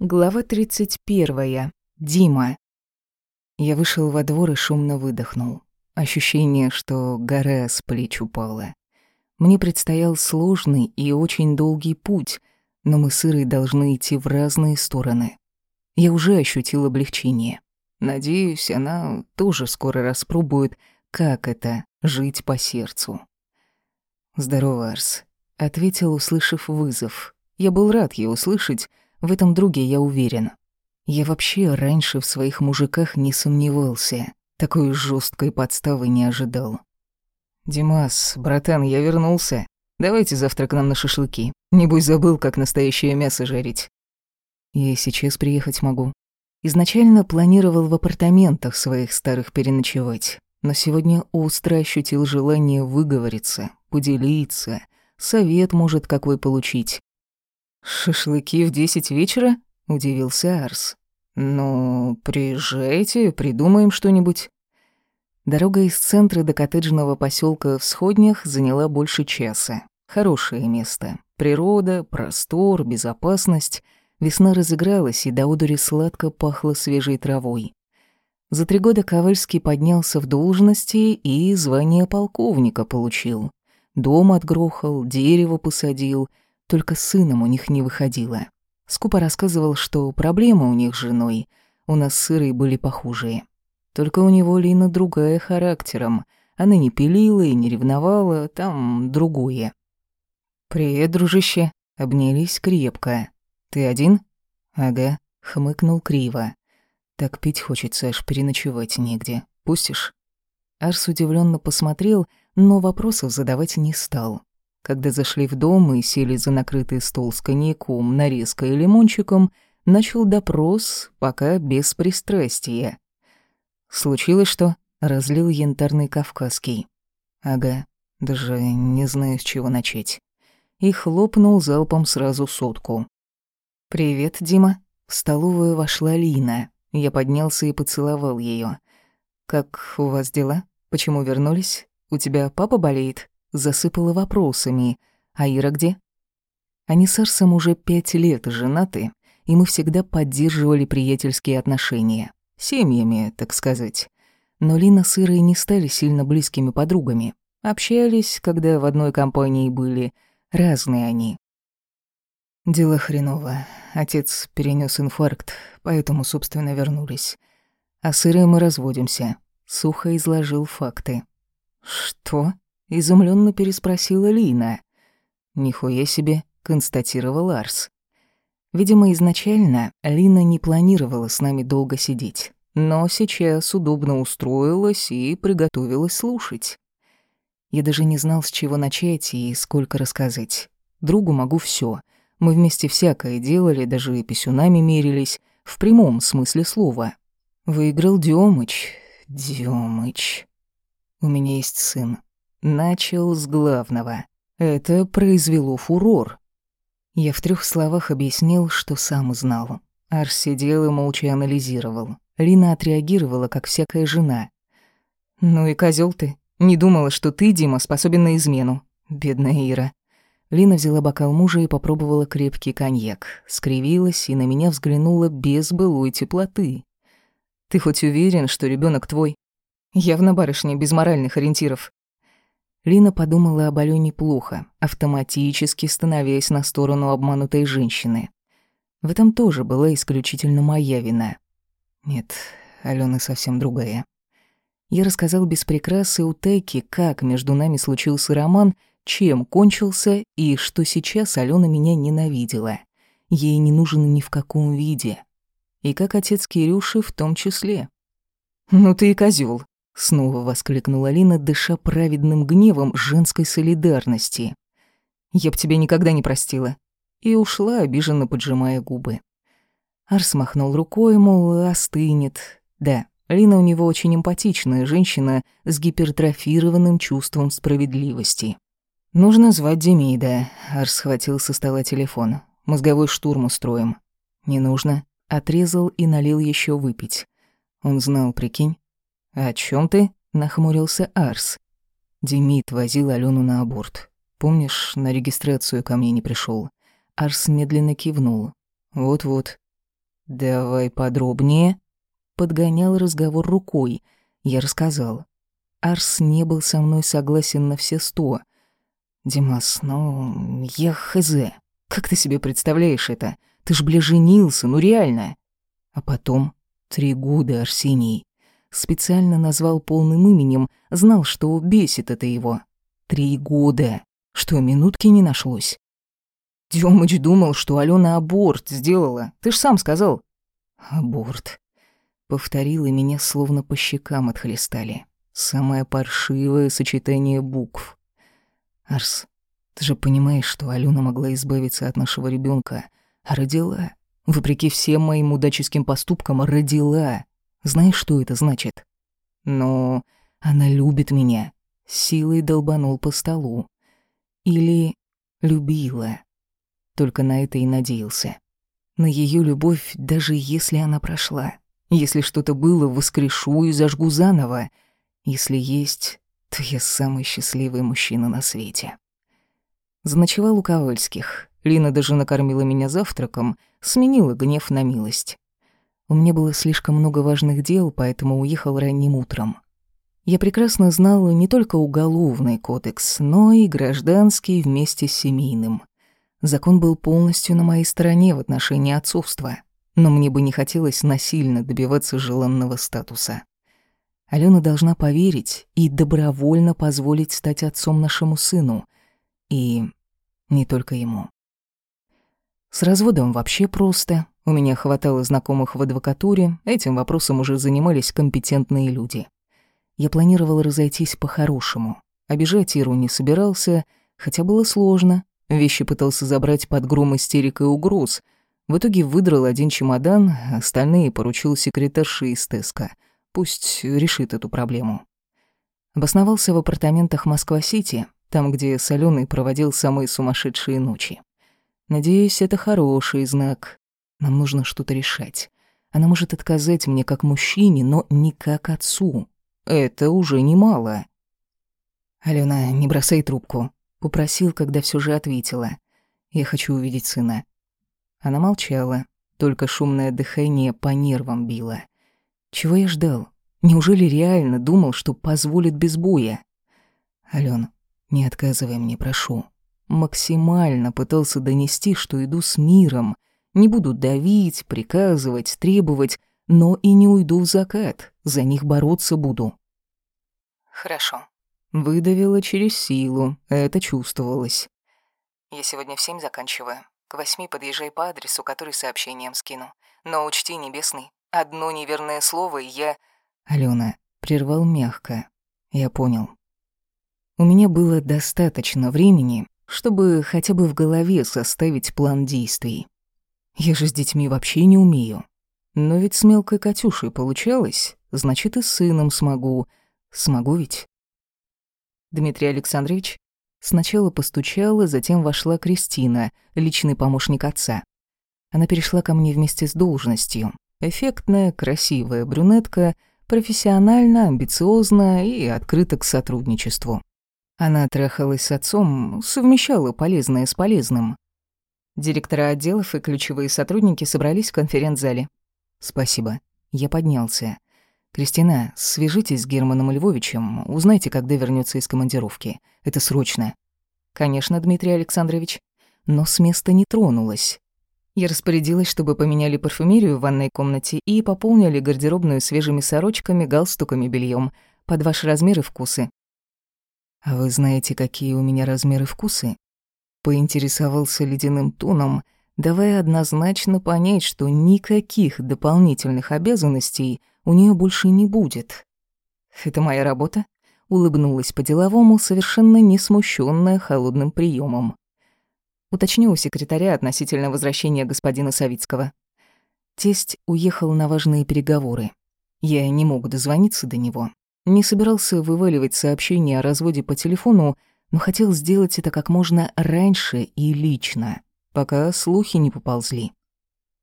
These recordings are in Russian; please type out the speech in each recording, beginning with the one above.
Глава 31. Дима. Я вышел во двор и шумно выдохнул. Ощущение, что гора с плеч упала. Мне предстоял сложный и очень долгий путь, но мы с Ирой должны идти в разные стороны. Я уже ощутил облегчение. Надеюсь, она тоже скоро распробует, как это — жить по сердцу. «Здорово, Арс», — ответил, услышав вызов. Я был рад ее услышать, в этом друге я уверен. Я вообще раньше в своих мужиках не сомневался. Такой жесткой подставы не ожидал. «Димас, братан, я вернулся. Давайте завтра к нам на шашлыки. Небось забыл, как настоящее мясо жарить». Я сейчас приехать могу. Изначально планировал в апартаментах своих старых переночевать, но сегодня остро ощутил желание выговориться, поделиться, совет может какой получить. «Шашлыки в десять вечера?» — удивился Арс. «Ну, приезжайте, придумаем что-нибудь». Дорога из центра до коттеджного поселка в Сходнях заняла больше часа. Хорошее место. Природа, простор, безопасность. Весна разыгралась, и до одури сладко пахло свежей травой. За три года Ковальский поднялся в должности и звание полковника получил. Дом отгрохал, дерево посадил — только сыном у них не выходило. Скупо рассказывал, что проблемы у них с женой, у нас с были похожие. Только у него Лина другая характером. Она не пилила и не ревновала, там другое. «Привет, дружище», — обнялись крепко. «Ты один?» «Ага», — хмыкнул криво. «Так пить хочется, аж переночевать негде. Пустишь?» Арс удивленно посмотрел, но вопросов задавать не стал. Когда зашли в дом и сели за накрытый стол с коньяком, нарезкой и лимончиком, начал допрос, пока без пристрастия. «Случилось что?» — разлил янтарный кавказский. «Ага, даже не знаю, с чего начать». И хлопнул залпом сразу сотку. «Привет, Дима». В столовую вошла Лина. Я поднялся и поцеловал ее. «Как у вас дела? Почему вернулись? У тебя папа болеет?» Засыпала вопросами. «А Ира где?» Они с Арсом уже пять лет женаты, и мы всегда поддерживали приятельские отношения. Семьями, так сказать. Но Лина с Ирой не стали сильно близкими подругами. Общались, когда в одной компании были. Разные они. Дело хреново. Отец перенес инфаркт, поэтому, собственно, вернулись. А с Ирой мы разводимся. Сухо изложил факты. «Что?» Изумленно переспросила Лина. «Нихуя себе», — констатировал Арс. Видимо, изначально Лина не планировала с нами долго сидеть, но сейчас удобно устроилась и приготовилась слушать. Я даже не знал, с чего начать и сколько рассказать. Другу могу все. Мы вместе всякое делали, даже писюнами мерились, в прямом смысле слова. Выиграл Дёмыч. Дёмыч. У меня есть сын. Начал с главного. Это произвело фурор. Я в трех словах объяснил, что сам знал. Арс сидел и молча анализировал. Лина отреагировала, как всякая жена. «Ну и козел ты. Не думала, что ты, Дима, способен на измену. Бедная Ира». Лина взяла бокал мужа и попробовала крепкий коньяк. Скривилась и на меня взглянула без былой теплоты. «Ты хоть уверен, что ребенок твой?» «Явно барышня без моральных ориентиров. Лина подумала об Алёне плохо, автоматически становясь на сторону обманутой женщины. В этом тоже была исключительно моя вина. Нет, Алёна совсем другая. Я рассказал без прикрасы у Тайки, как между нами случился роман, чем кончился и что сейчас Алёна меня ненавидела. Ей не нужен ни в каком виде. И как отец Кирюши в том числе. «Ну ты и козёл», Снова воскликнула Лина, дыша праведным гневом женской солидарности. «Я б тебя никогда не простила». И ушла, обиженно поджимая губы. Арс махнул рукой, мол, остынет. Да, Лина у него очень эмпатичная женщина с гипертрофированным чувством справедливости. «Нужно звать Демида», — Арс схватил со стола телефон. «Мозговой штурм устроим». «Не нужно». Отрезал и налил еще выпить. Он знал, прикинь. «О чем ты?» — нахмурился Арс. Демид возил Алену на аборт. Помнишь, на регистрацию ко мне не пришел. Арс медленно кивнул. «Вот-вот. «Давай подробнее», — подгонял разговор рукой. Я рассказал. Арс не был со мной согласен на все сто. «Димас, ну, я хз. Как ты себе представляешь это? Ты ж, бля, женился, ну реально!» А потом три года Арсений. Специально назвал полным именем, знал, что бесит это его. Три года. Что, минутки не нашлось? Дёмыч думал, что Алена аборт сделала. Ты ж сам сказал. Аборт. Повторил и меня словно по щекам отхлестали. Самое паршивое сочетание букв. Арс, ты же понимаешь, что Алена могла избавиться от нашего ребенка, а родила. Вопреки всем моим удаческим поступкам, родила. Знаешь, что это значит? Но она любит меня. Силой долбанул по столу. Или любила. Только на это и надеялся. На ее любовь, даже если она прошла. Если что-то было, воскрешу и зажгу заново. Если есть, то я самый счастливый мужчина на свете. Заночевал у Ковальских. Лина даже накормила меня завтраком, сменила гнев на милость. У меня было слишком много важных дел, поэтому уехал ранним утром. Я прекрасно знала не только уголовный кодекс, но и гражданский вместе с семейным. Закон был полностью на моей стороне в отношении отцовства, но мне бы не хотелось насильно добиваться желанного статуса. Алена должна поверить и добровольно позволить стать отцом нашему сыну. И не только ему. С разводом вообще просто. У меня хватало знакомых в адвокатуре, этим вопросом уже занимались компетентные люди. Я планировал разойтись по-хорошему. Обижать Иру не собирался, хотя было сложно. Вещи пытался забрать под гром истерик и угроз. В итоге выдрал один чемодан, остальные поручил секретарше из Теска. Пусть решит эту проблему. Обосновался в апартаментах Москва-Сити, там, где Солёный проводил самые сумасшедшие ночи. Надеюсь, это хороший знак. Нам нужно что-то решать. Она может отказать мне как мужчине, но не как отцу. Это уже немало. «Алена, не бросай трубку», Попросил, когда все же ответила. «Я хочу увидеть сына». Она молчала, только шумное дыхание по нервам било. Чего я ждал? Неужели реально думал, что позволит без боя? Ален, не отказывай мне, прошу. Максимально пытался донести, что иду с миром. Не буду давить, приказывать, требовать, но и не уйду в закат. За них бороться буду. Хорошо, Выдавила через силу, это чувствовалось. «Я сегодня в семь заканчиваю. К восьми подъезжай по адресу, который сообщением скину. Но учти, небесный, одно неверное слово, и я...» Алена прервал мягко. Я понял. У меня было достаточно времени, чтобы хотя бы в голове составить план действий. Я же с детьми вообще не умею. Но ведь с мелкой Катюшей получалось, значит и с сыном смогу. Смогу ведь? Дмитрий Александрович. Сначала постучала, затем вошла Кристина, личный помощник отца. Она перешла ко мне вместе с должностью. Эффектная, красивая брюнетка, профессионально, амбициозна и открыта к сотрудничеству. Она трахалась с отцом, совмещала полезное с полезным. Директора отделов и ключевые сотрудники собрались в конференц-зале. «Спасибо». Я поднялся. «Кристина, свяжитесь с Германом Львовичем, узнайте, когда вернется из командировки. Это срочно». «Конечно, Дмитрий Александрович». Но с места не тронулась. Я распорядилась, чтобы поменяли парфюмерию в ванной комнате и пополнили гардеробную свежими сорочками, галстуками, бельем под ваши размеры и вкусы. «А вы знаете, какие у меня размеры и вкусы?» Поинтересовался ледяным тоном, давая однозначно понять, что никаких дополнительных обязанностей у нее больше не будет. Это моя работа? Улыбнулась по-деловому, совершенно не смущенная холодным приемом. Уточню у секретаря относительно возвращения господина Савицкого. Тесть уехал на важные переговоры. Я не мог дозвониться до него. Не собирался вываливать сообщение о разводе по телефону, но хотел сделать это как можно раньше и лично, пока слухи не поползли.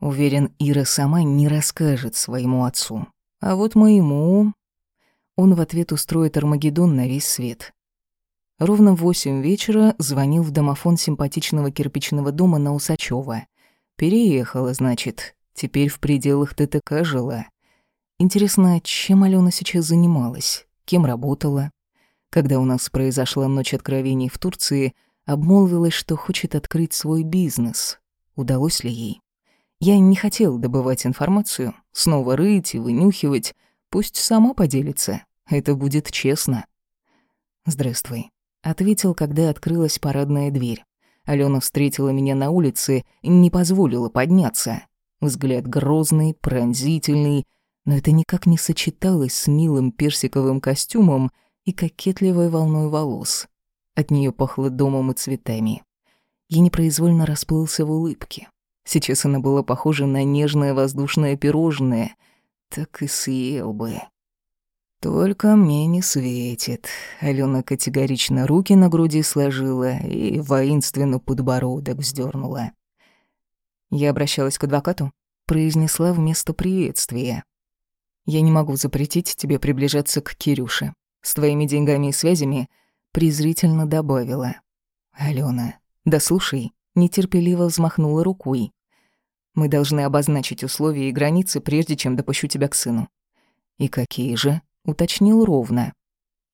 Уверен, Ира сама не расскажет своему отцу. А вот моему... Он в ответ устроит Армагеддон на весь свет. Ровно в восемь вечера звонил в домофон симпатичного кирпичного дома на Усачёва. Переехала, значит. Теперь в пределах ТТК жила. Интересно, чем Алена сейчас занималась? Кем работала? Когда у нас произошла ночь откровений в Турции, обмолвилась, что хочет открыть свой бизнес. Удалось ли ей? Я не хотел добывать информацию, снова рыть и вынюхивать. Пусть сама поделится. Это будет честно. «Здравствуй», — ответил, когда открылась парадная дверь. Алена встретила меня на улице не позволила подняться. Взгляд грозный, пронзительный, но это никак не сочеталось с милым персиковым костюмом и кокетливой волной волос. От нее пахло домом и цветами. Я непроизвольно расплылся в улыбке. Сейчас она была похожа на нежное воздушное пирожное. Так и съел бы. «Только мне не светит». Алена категорично руки на груди сложила и воинственно подбородок вздернула. Я обращалась к адвокату, произнесла вместо приветствия. «Я не могу запретить тебе приближаться к Кирюше. С твоими деньгами и связями презрительно добавила. «Алена, да слушай», нетерпеливо взмахнула рукой. Мы должны обозначить условия и границы, прежде чем допущу тебя к сыну. И какие же? Уточнил ровно.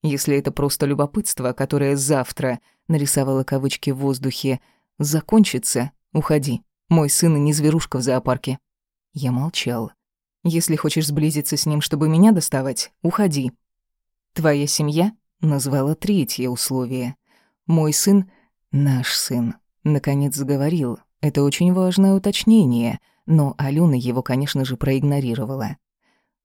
Если это просто любопытство, которое завтра, нарисовала кавычки в воздухе, закончится, уходи. Мой сын и не зверушка в зоопарке. Я молчал. Если хочешь сблизиться с ним, чтобы меня доставать, уходи. Твоя семья назвала третье условие. Мой сын — наш сын. Наконец заговорил, это очень важное уточнение, но Алена его, конечно же, проигнорировала.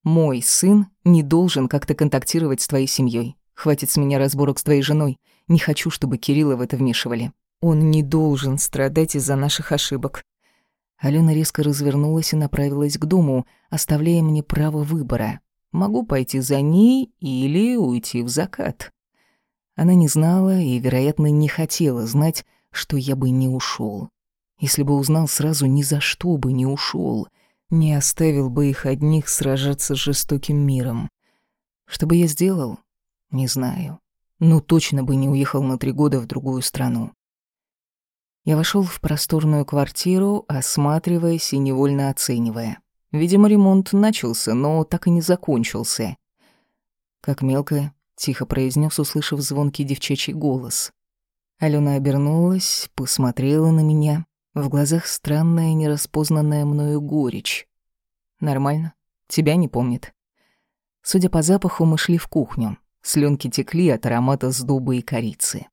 «Мой сын не должен как-то контактировать с твоей семьей. Хватит с меня разборок с твоей женой. Не хочу, чтобы Кирилла в это вмешивали. Он не должен страдать из-за наших ошибок». Алена резко развернулась и направилась к дому, оставляя мне право выбора. Могу пойти за ней или уйти в закат. Она не знала и, вероятно, не хотела знать, что я бы не ушел. Если бы узнал сразу, ни за что бы не ушел, не оставил бы их одних сражаться с жестоким миром. Что бы я сделал? Не знаю. Но точно бы не уехал на три года в другую страну. Я вошел в просторную квартиру, осматриваясь и невольно оценивая. Видимо, ремонт начался, но так и не закончился. Как мелкая, тихо произнес, услышав звонкий девчачий голос. Алена обернулась, посмотрела на меня, в глазах странная, нераспознанная мною горечь. Нормально. Тебя не помнит. Судя по запаху, мы шли в кухню. Слюнки текли от аромата сдуба и корицы.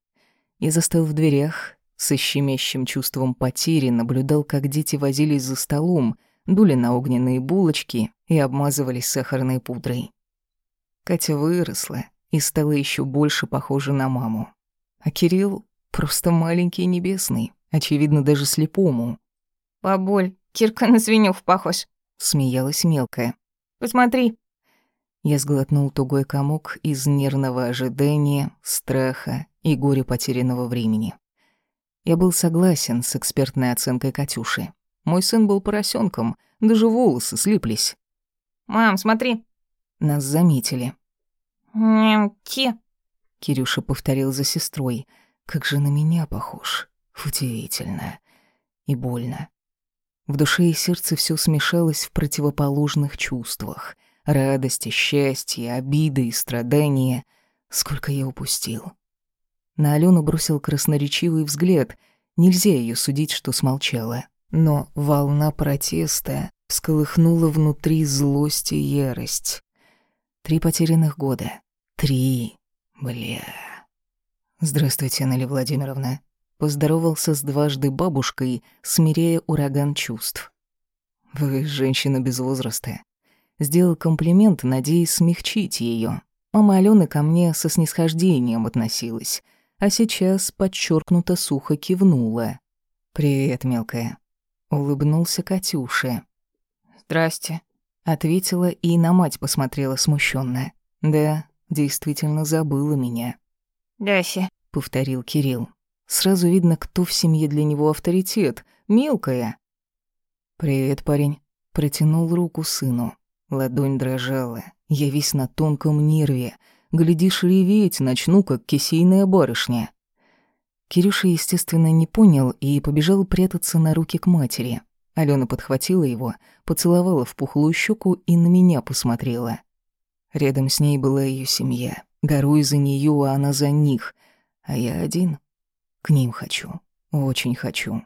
Я застыл в дверях, со щемящим чувством потери наблюдал, как дети возились за столом, дули на огненные булочки и обмазывались сахарной пудрой. Катя выросла и стала еще больше похожа на маму. А Кирилл просто маленький небесный. Очевидно, даже слепому. «Бабуль, Кирка на свинюх похож», — смеялась мелкая. «Посмотри». Я сглотнул тугой комок из нервного ожидания, страха и горя потерянного времени. Я был согласен с экспертной оценкой Катюши. Мой сын был поросенком, даже волосы слиплись. «Мам, смотри». Нас заметили. «Немки», — Кирюша повторил за сестрой. «Как же на меня похож». Удивительно и больно. В душе и сердце все смешалось в противоположных чувствах. Радости, счастье, обиды и страдания. Сколько я упустил. На Алену бросил красноречивый взгляд. Нельзя ее судить, что смолчала. Но волна протеста всколыхнула внутри злость и ярость. Три потерянных года. Три. Бля. Здравствуйте, Наталья Владимировна. Поздоровался с дважды бабушкой, смиряя ураган чувств. «Вы женщина без возраста». Сделал комплимент, надеясь смягчить ее. Мама Алены ко мне со снисхождением относилась, а сейчас подчеркнуто сухо кивнула. «Привет, мелкая». Улыбнулся Катюше. «Здрасте», — ответила и на мать посмотрела смущенно. «Да, действительно забыла меня». «Дася», — повторил Кирилл. Сразу видно, кто в семье для него авторитет. Мелкая. «Привет, парень». Протянул руку сыну. Ладонь дрожала. Я весь на тонком нерве. Глядишь, реветь начну, как кисейная барышня. Кирюша, естественно, не понял и побежал прятаться на руки к матери. Алена подхватила его, поцеловала в пухлую щеку и на меня посмотрела. Рядом с ней была ее семья. Горой за нее, а она за них. А я один. К ним хочу. Очень хочу.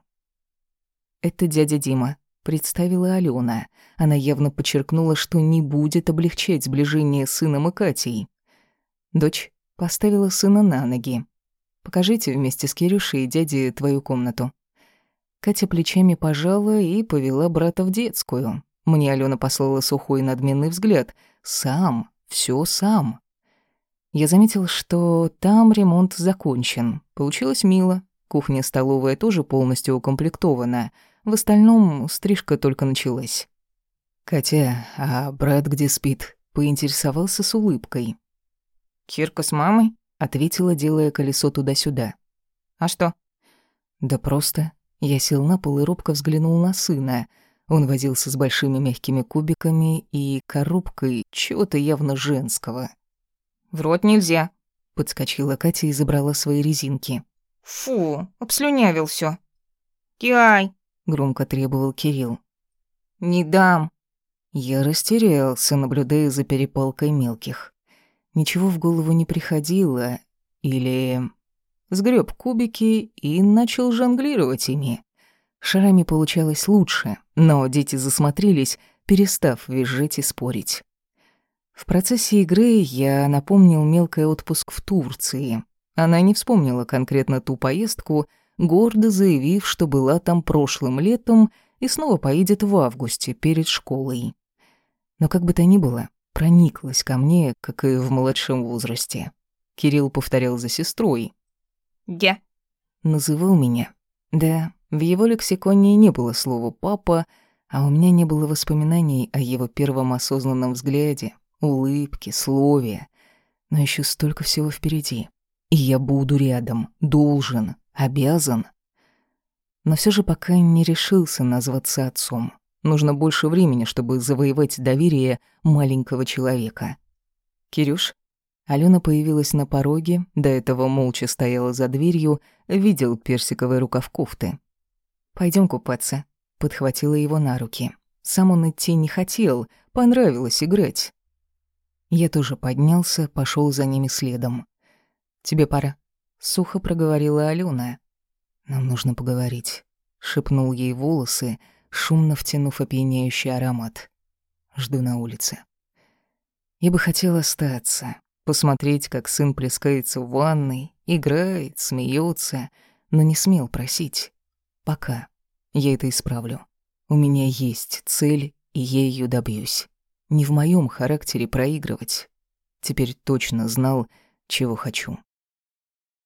Это дядя Дима, представила Алена. Она явно подчеркнула, что не будет облегчать сближение сыном и Катей. Дочь поставила сына на ноги. «Покажите вместе с Кирюшей и дядей твою комнату». Катя плечами пожала и повела брата в детскую. Мне Алена послала сухой надменный взгляд. «Сам, все сам». Я заметил, что там ремонт закончен. Получилось мило. Кухня-столовая тоже полностью укомплектована. В остальном стрижка только началась. «Катя, а брат где спит?» — поинтересовался с улыбкой. «Кирка с мамой?» — ответила, делая колесо туда-сюда. «А что?» «Да просто. Я сел на пол и робко взглянул на сына. Он возился с большими мягкими кубиками и коробкой чего-то явно женского. «В рот нельзя», — подскочила Катя и забрала свои резинки. «Фу, обслюнявил все. «Киай», — громко требовал Кирилл. «Не дам». Я растерялся, наблюдая за перепалкой мелких. Ничего в голову не приходило, или сгреб кубики и начал жонглировать ими. Шарами получалось лучше, но дети засмотрелись, перестав визжать и спорить. В процессе игры я напомнил мелкой отпуск в Турции. Она не вспомнила конкретно ту поездку, гордо заявив, что была там прошлым летом и снова поедет в августе перед школой. Но как бы то ни было, прониклась ко мне, как и в младшем возрасте. Кирилл повторял за сестрой, «Я». Называл меня. Да, в его лексиконе не было слова «папа», а у меня не было воспоминаний о его первом осознанном взгляде, улыбке, слове. Но еще столько всего впереди. И я буду рядом, должен, обязан. Но все же пока не решился назваться отцом. Нужно больше времени, чтобы завоевать доверие маленького человека. «Кирюш, Алена появилась на пороге, до этого молча стояла за дверью, видел персиковый рукав кофты. Пойдем купаться», — подхватила его на руки. Сам он идти не хотел, понравилось играть. Я тоже поднялся, пошел за ними следом. «Тебе пора», — сухо проговорила Алена. «Нам нужно поговорить», — шепнул ей волосы, шумно втянув опьяняющий аромат. «Жду на улице». Я бы хотел остаться, посмотреть, как сын плескается в ванной, играет, смеется, но не смел просить. Пока. Я это исправлю. У меня есть цель, и я ее добьюсь. Не в моем характере проигрывать. Теперь точно знал, чего хочу.